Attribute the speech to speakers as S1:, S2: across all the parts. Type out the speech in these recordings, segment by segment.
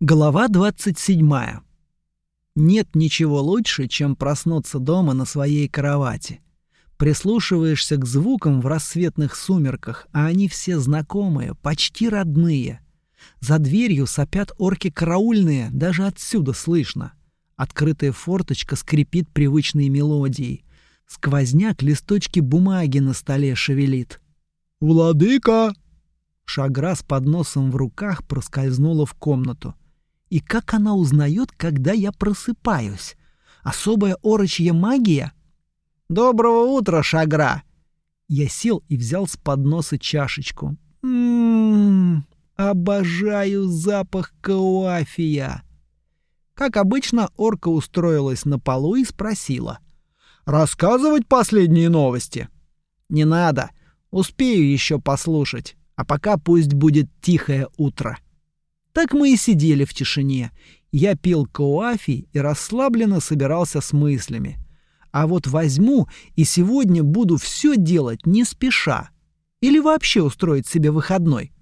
S1: Глава 27. Нет ничего лучше, чем проснуться дома на своей кровати. Прислушиваешься к звукам в рассветных сумерках, а они все знакомые, почти родные. За дверью сопят орки караульные, даже отсюда слышно. Открытая форточка скрипит привычной мелодией. Сквозняк листочки бумаги на столе шевелит.
S2: «Владыка!»
S1: Шагра с подносом в руках проскользнула в комнату — и как она узнает, когда я просыпаюсь? Особая орочья магия? Доброго утра, Шагра! Я сел и взял с подноса чашечку. Ммм, обожаю запах кауафия. Как обычно, орка устроилась на полу и спросила.
S2: «Рассказывать последние новости?»
S1: «Не надо. Успею еще послушать. А пока пусть будет тихое утро». Так мы и сидели в тишине. Я пил коафи и расслабленно собирался с мыслями. А вот возьму и сегодня буду все делать не спеша. Или вообще устроить себе выходной.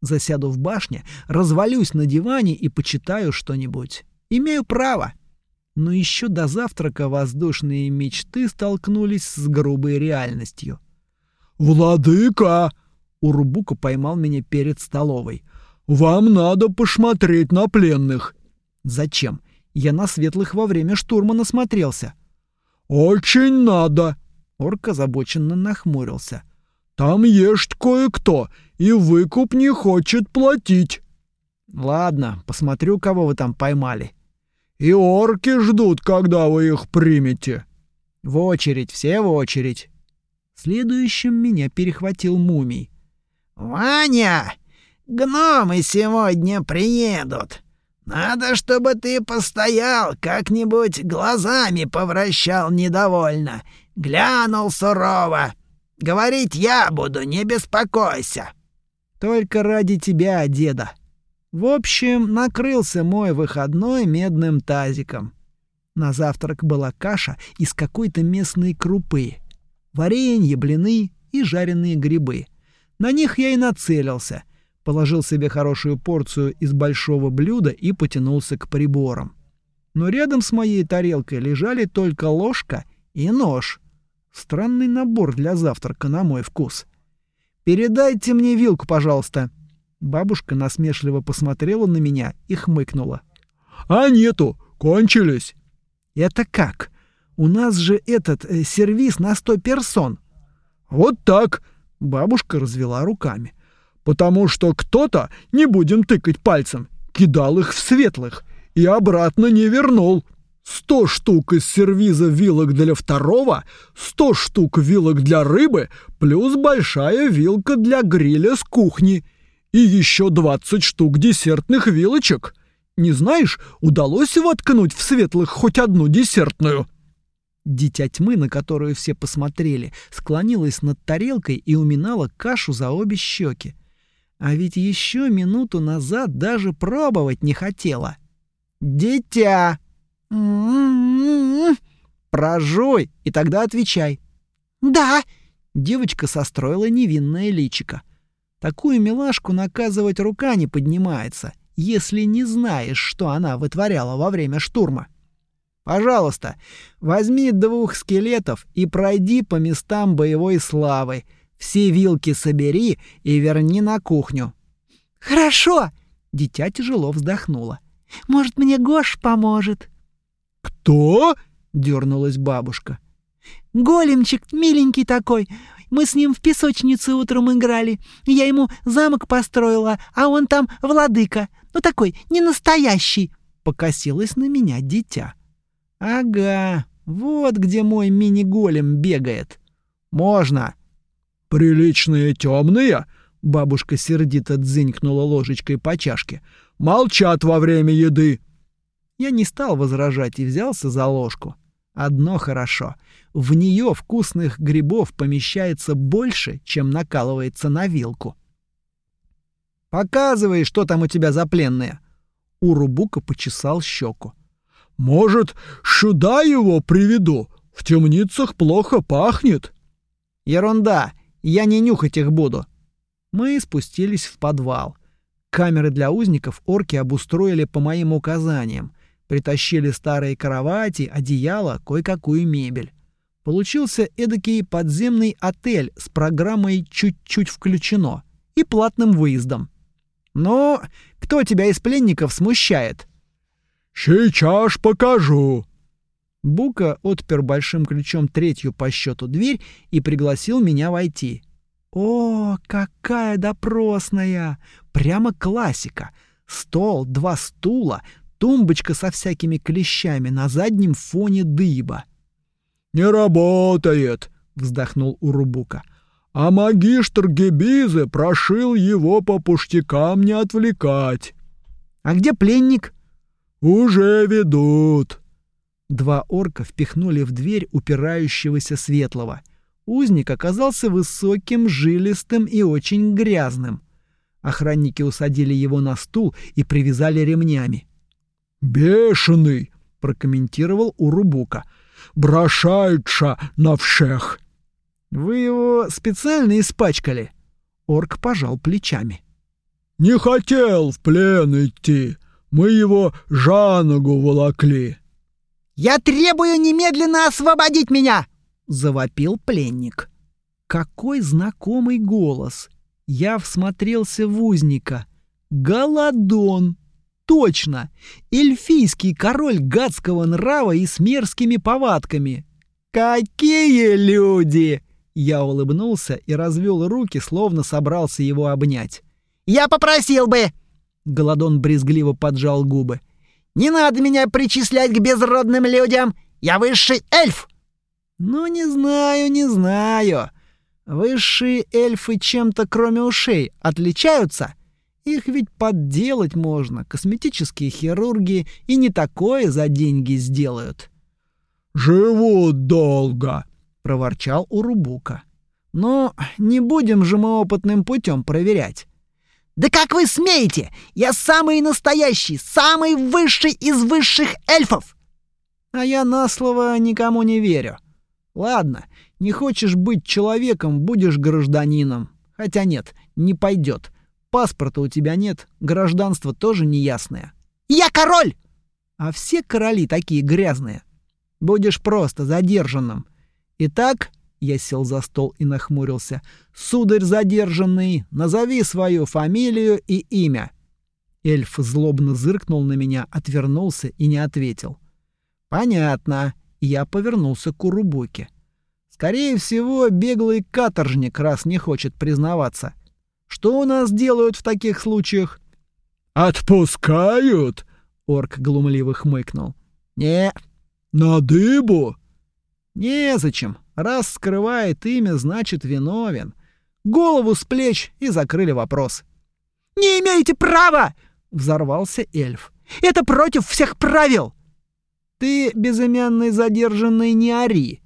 S1: Засяду в башне, развалюсь на диване и почитаю что-нибудь. Имею право. Но еще до завтрака воздушные мечты столкнулись с грубой реальностью.
S2: «Владыка!»
S1: Урубука поймал меня перед столовой.
S2: «Вам надо посмотреть на пленных».
S1: «Зачем? Я на светлых во время штурма насмотрелся».
S2: «Очень надо!»
S1: Орк озабоченно нахмурился.
S2: «Там есть кое-кто, и выкуп не хочет платить».
S1: «Ладно, посмотрю, кого вы там поймали».
S2: «И орки ждут, когда вы их примете».
S1: «В очередь, все в очередь». Следующим меня перехватил мумий.
S3: «Ваня, Гномы сегодня приедут. Надо, чтобы ты постоял, как-нибудь глазами повращал недовольно, глянул сурово. Говорить я буду, не беспокойся.
S1: Только ради тебя, деда. В общем, накрылся мой выходной медным тазиком. На завтрак была каша из какой-то местной крупы, варенье, блины и жареные грибы. На них я и нацелился — положил себе хорошую порцию из большого блюда и потянулся к приборам. Но рядом с моей тарелкой лежали только ложка и нож. Странный набор для завтрака на мой вкус. «Передайте мне вилку, пожалуйста». Бабушка насмешливо посмотрела на меня и хмыкнула.
S2: «А нету, кончились».
S1: «Это как? У нас же этот э, сервис на сто персон».
S2: «Вот так», —
S1: бабушка развела руками
S2: потому что кто-то, не будем тыкать пальцем, кидал их в светлых и обратно не вернул. Сто штук из сервиза вилок для второго, сто штук вилок для рыбы, плюс большая вилка для гриля с кухни. И еще двадцать штук десертных вилочек. Не знаешь, удалось воткнуть в светлых хоть одну десертную?»
S1: Дитя тьмы, на которую все посмотрели, склонилась над тарелкой и уминала кашу за обе щеки. А ведь еще минуту назад даже пробовать не хотела. «Дитя!» «Прожуй, и тогда отвечай».
S3: «Да!»
S1: Девочка состроила невинное личико. Такую милашку наказывать рука не поднимается, если не знаешь, что она вытворяла во время штурма. Пожалуйста, возьми двух скелетов и пройди по местам боевой славы — все вилки собери и верни на кухню».
S3: «Хорошо!»
S1: — дитя тяжело вздохнула.
S3: «Может, мне Гош поможет?»
S2: «Кто?»
S1: — дернулась бабушка.
S3: «Големчик миленький такой. Мы с ним в песочнице утром играли. Я ему замок построила, а он там владыка. Ну, такой, не настоящий!»
S1: — покосилась на меня дитя. «Ага, вот где мой мини-голем бегает. Можно!»
S2: «Приличные темные?» — бабушка сердито дзынькнула ложечкой по чашке. «Молчат во время еды!»
S1: Я не стал возражать и взялся за ложку. Одно хорошо. В нее вкусных грибов помещается больше, чем накалывается на вилку. «Показывай, что там у тебя за пленные!» Урубука почесал щеку.
S2: «Может, сюда его приведу? В темницах плохо пахнет».
S1: «Ерунда! Я не нюхать их буду. Мы спустились в подвал. Камеры для узников орки обустроили по моим указаниям. Притащили старые кровати, одеяло, кое-какую мебель. Получился эдакий подземный отель с программой «Чуть-чуть включено» и платным выездом. Но кто тебя из пленников смущает?
S2: «Сейчас покажу».
S1: Бука отпер большим ключом третью по счету дверь и пригласил меня войти. О, какая допросная! Прямо классика. Стол, два стула, тумбочка со всякими клещами на заднем фоне дыба.
S2: «Не работает», — вздохнул Урубука. «А магистр Гебизы прошил его по пуштякам не отвлекать».
S1: «А где пленник?»
S2: «Уже ведут».
S1: Два орка впихнули в дверь упирающегося светлого. Узник оказался высоким, жилистым и очень грязным. Охранники усадили его на стул и привязали ремнями.
S2: «Бешеный!» — прокомментировал Урубука. «Брошается на всех!»
S1: «Вы его специально испачкали?» Орк пожал плечами.
S2: «Не хотел в плен идти. Мы его за ногу волокли».
S3: «Я требую немедленно освободить меня!» — завопил пленник.
S1: Какой знакомый голос! Я всмотрелся в узника. Голодон! Точно! Эльфийский король гадского нрава и с мерзкими повадками. Какие люди! Я улыбнулся и развел руки, словно собрался его обнять.
S3: «Я попросил бы!»
S1: Голодон брезгливо поджал губы.
S3: «Не надо меня причислять к безродным людям! Я высший эльф!»
S1: «Ну, не знаю, не знаю. Высшие эльфы чем-то кроме ушей отличаются? Их ведь подделать можно, косметические хирурги и не такое за деньги сделают».
S2: «Живут долго!»
S1: — проворчал Урубука. «Но не будем же мы опытным путем проверять».
S3: «Да как вы смеете? Я самый настоящий, самый высший из высших эльфов!»
S1: «А я на слово никому не верю. Ладно, не хочешь быть человеком, будешь гражданином. Хотя нет, не пойдет. Паспорта у тебя нет, гражданство тоже неясное».
S3: «Я король!»
S1: «А все короли такие грязные. Будешь просто задержанным. Итак, я сел за стол и нахмурился. Сударь задержанный, назови свою фамилию и имя. Эльф злобно зыркнул на меня, отвернулся и не ответил. Понятно. Я повернулся к Урубуке. Скорее всего, беглый каторжник раз не хочет признаваться. Что у нас делают в таких случаях?
S2: Отпускают?
S1: Орк глумливо хмыкнул. Не.
S2: На дыбу?
S1: Незачем. Раз скрывает имя, значит виновен. Голову с плеч и закрыли вопрос.
S3: «Не имеете права!»
S1: — взорвался эльф.
S3: «Это против всех правил!»
S1: «Ты, безымянный задержанный, не ори.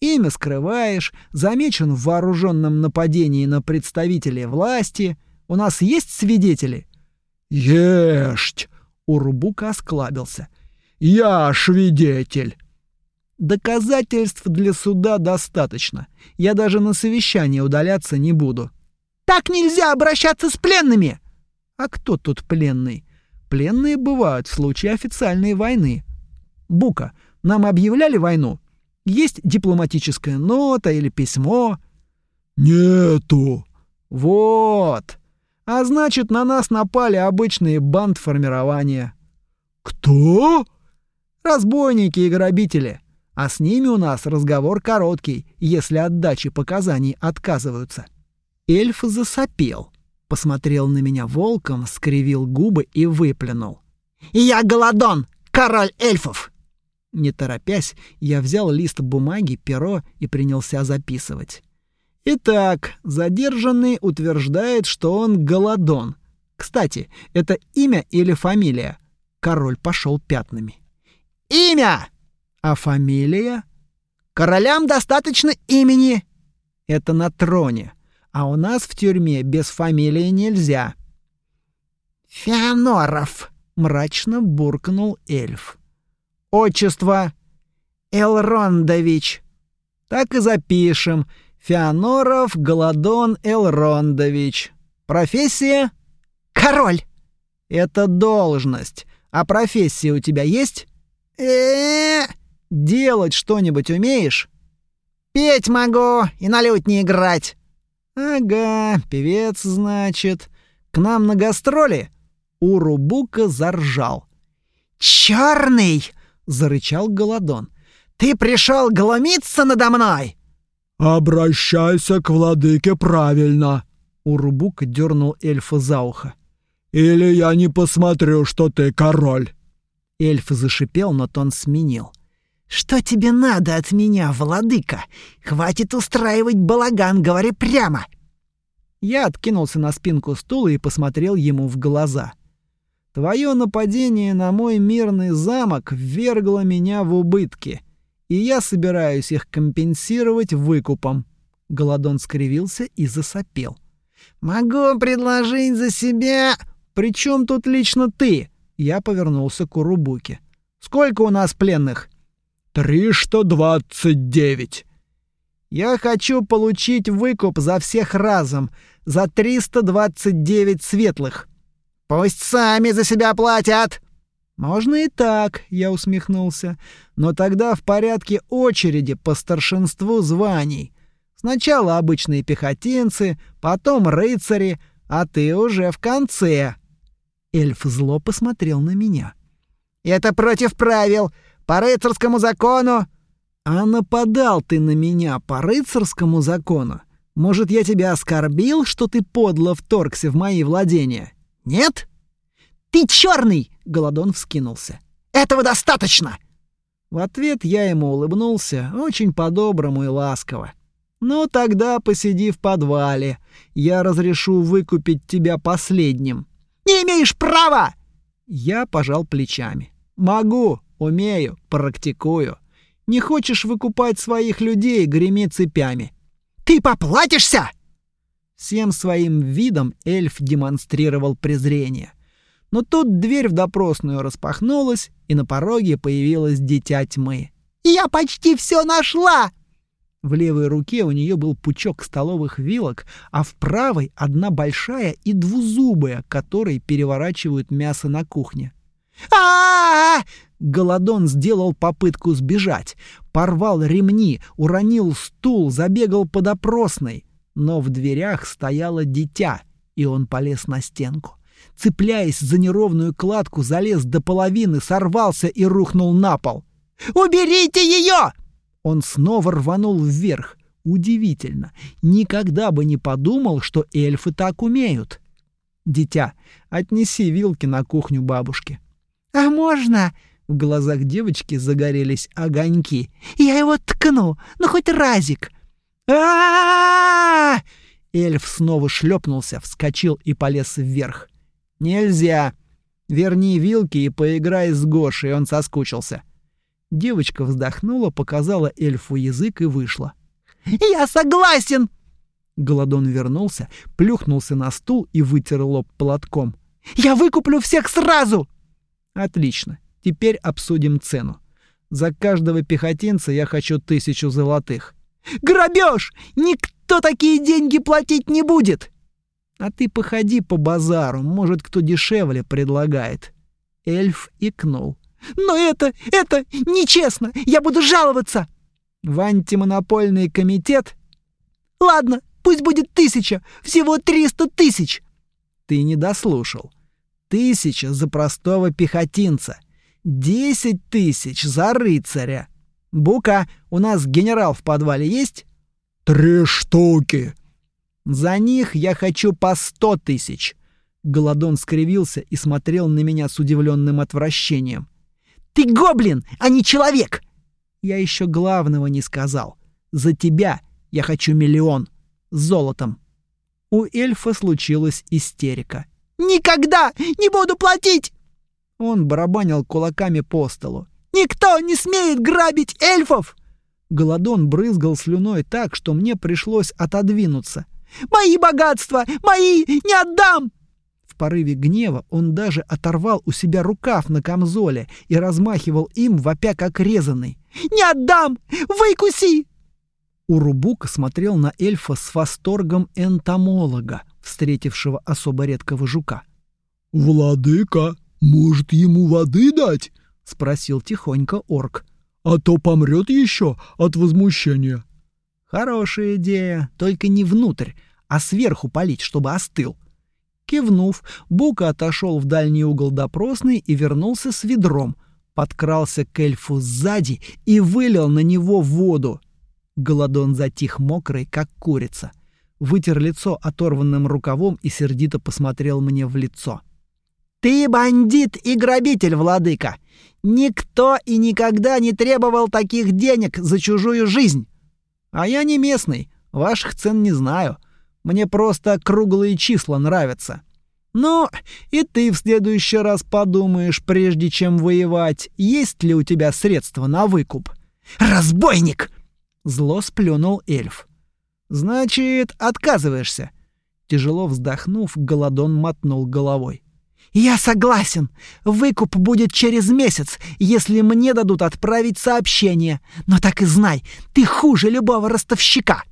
S1: Имя скрываешь, замечен в вооруженном нападении на представителей власти. У нас есть свидетели?»
S2: «Есть!» — Урбука осклабился. «Я свидетель!»
S1: Доказательств для суда достаточно. Я даже на совещание удаляться не буду.
S3: Так нельзя обращаться с пленными.
S1: А кто тут пленный? Пленные бывают в случае официальной войны. Бука, нам объявляли войну? Есть дипломатическая нота или письмо?
S2: Нету.
S1: Вот. А значит, на нас напали обычные бандформирования.
S2: Кто?
S1: Разбойники и грабители. А с ними у нас разговор короткий, если от дачи показаний отказываются. Эльф засопел, посмотрел на меня волком, скривил губы и выплюнул.
S3: «Я Голодон, король эльфов!»
S1: Не торопясь, я взял лист бумаги, перо и принялся записывать. Итак, задержанный утверждает, что он Голодон. Кстати, это имя или фамилия? Король пошел пятнами.
S3: «Имя!»
S1: А фамилия?
S3: Королям достаточно имени.
S1: Это на троне. А у нас в тюрьме без фамилии нельзя.
S3: Феоноров,
S1: мрачно буркнул эльф. Отчество
S3: Элрондович.
S1: Так и запишем. Феоноров Голодон Элрондович. Профессия?
S3: Король.
S1: Это должность. А профессия у тебя есть?
S3: э
S1: Делать что-нибудь умеешь?
S3: Петь могу и на лютне играть.
S1: Ага, певец, значит. К нам на гастроли? Урубука заржал.
S3: Черный! зарычал Голодон. Ты пришел глумиться надо мной?
S2: Обращайся к владыке правильно.
S1: Урубука дернул эльфа за ухо.
S2: Или я не посмотрю, что ты король.
S1: Эльф зашипел, но тон сменил.
S3: «Что тебе надо от меня, владыка? Хватит устраивать балаган, говори прямо!»
S1: Я откинулся на спинку стула и посмотрел ему в глаза. «Твое нападение на мой мирный замок ввергло меня в убытки, и я собираюсь их компенсировать выкупом». Голодон скривился и засопел.
S3: «Могу предложить за себя...»
S1: «При чем тут лично ты?» Я повернулся к Урубуке. «Сколько у нас пленных?»
S2: «Триста двадцать девять».
S1: «Я хочу получить выкуп за всех разом, за триста двадцать девять светлых».
S3: «Пусть сами за себя платят!»
S1: «Можно и так», — я усмехнулся. «Но тогда в порядке очереди по старшинству званий. Сначала обычные пехотинцы, потом рыцари, а ты уже в конце». Эльф зло посмотрел на меня.
S3: «Это против правил! По рыцарскому закону!»
S1: «А нападал ты на меня по рыцарскому закону? Может, я тебя оскорбил, что ты подло вторгся в мои владения? Нет?»
S3: «Ты черный!»
S1: — Голодон вскинулся.
S3: «Этого достаточно!»
S1: В ответ я ему улыбнулся, очень по-доброму и ласково. «Ну тогда посиди в подвале. Я разрешу выкупить тебя последним».
S3: Не имеешь права!»
S1: Я пожал плечами. «Могу, умею, практикую. Не хочешь выкупать своих людей, греми цепями».
S3: «Ты поплатишься!»
S1: Всем своим видом эльф демонстрировал презрение. Но тут дверь в допросную распахнулась, и на пороге появилось дитя тьмы.
S3: «Я почти все нашла!»
S1: В левой руке у нее был пучок столовых вилок, а в правой одна большая и двузубая, которой переворачивают мясо на кухне.
S3: А
S1: Голодон сделал попытку сбежать, порвал ремни, уронил стул, забегал по допросной. Но в дверях стояло дитя, и он полез на стенку. Цепляясь за неровную кладку, залез до половины, сорвался и рухнул на пол.
S3: «Уберите ее!»
S1: Он снова рванул вверх. Удивительно. Никогда бы не подумал, что эльфы так умеют. Дитя, отнеси вилки на кухню бабушки.
S3: А можно?
S1: В глазах девочки загорелись огоньки.
S3: Я его ткну, ну хоть разик.
S1: а Эльф снова шлепнулся, вскочил и полез вверх. Нельзя. Верни вилки и поиграй с Гошей, он соскучился. Девочка вздохнула, показала эльфу язык и вышла.
S3: «Я согласен!»
S1: Голодон вернулся, плюхнулся на стул и вытер лоб платком.
S3: «Я выкуплю всех сразу!»
S1: «Отлично. Теперь обсудим цену. За каждого пехотинца я хочу тысячу золотых».
S3: «Грабеж! Никто такие деньги платить не будет!»
S1: «А ты походи по базару, может, кто дешевле предлагает». Эльф икнул.
S3: Но это, это нечестно! Я буду жаловаться!»
S1: «В антимонопольный комитет?»
S3: «Ладно, пусть будет тысяча, всего триста тысяч!»
S1: «Ты не дослушал. Тысяча за простого пехотинца, десять тысяч за рыцаря. Бука, у нас генерал в подвале есть?»
S2: «Три штуки!»
S1: «За них я хочу по сто тысяч!» Голодон скривился и смотрел на меня с удивленным отвращением.
S3: Ты гоблин, а не человек!»
S1: «Я еще главного не сказал. За тебя я хочу миллион. С золотом». У эльфа случилась истерика.
S3: «Никогда не буду платить!»
S1: Он барабанил кулаками по столу.
S3: «Никто не смеет грабить эльфов!»
S1: Голодон брызгал слюной так, что мне пришлось отодвинуться.
S3: «Мои богатства! Мои! Не отдам!»
S1: В порыве гнева он даже оторвал у себя рукав на камзоле и размахивал им, вопя как резанный.
S3: «Не отдам! Выкуси!»
S1: Урубук смотрел на эльфа с восторгом энтомолога, встретившего особо редкого жука.
S2: «Владыка, может, ему воды дать?» — спросил тихонько орк. «А то помрет еще от возмущения».
S1: «Хорошая идея, только не внутрь, а сверху полить, чтобы остыл». Кивнув, Бука отошел в дальний угол допросной и вернулся с ведром, подкрался к эльфу сзади и вылил на него воду. Голодон затих мокрый, как курица. Вытер лицо оторванным рукавом и сердито посмотрел мне в лицо. «Ты бандит и грабитель, владыка! Никто и никогда не требовал таких денег за чужую жизнь! А я не местный, ваших цен не знаю. Мне просто круглые числа нравятся. Ну, и ты в следующий раз подумаешь, прежде чем воевать, есть ли у тебя средства на выкуп. Разбойник! Зло сплюнул эльф. Значит, отказываешься. Тяжело вздохнув, Голодон мотнул головой. «Я согласен. Выкуп будет через месяц, если мне дадут отправить сообщение. Но так и знай, ты хуже любого ростовщика».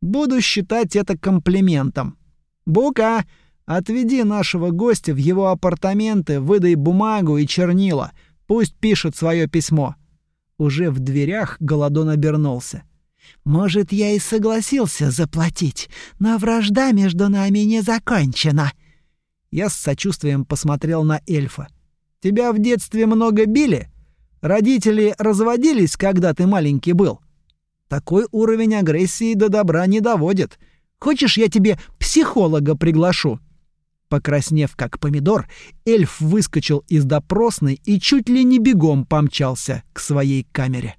S1: Буду считать это комплиментом. Бука, отведи нашего гостя в его апартаменты, выдай бумагу и чернила. Пусть пишет свое письмо. Уже в дверях Голодон обернулся. Может, я и согласился заплатить, но вражда между нами не закончена. Я с сочувствием посмотрел на эльфа. Тебя в детстве много били? Родители разводились, когда ты маленький был? Такой уровень агрессии до добра не доводит. Хочешь, я тебе психолога приглашу?» Покраснев как помидор, эльф выскочил из допросной и чуть ли не бегом помчался к своей камере.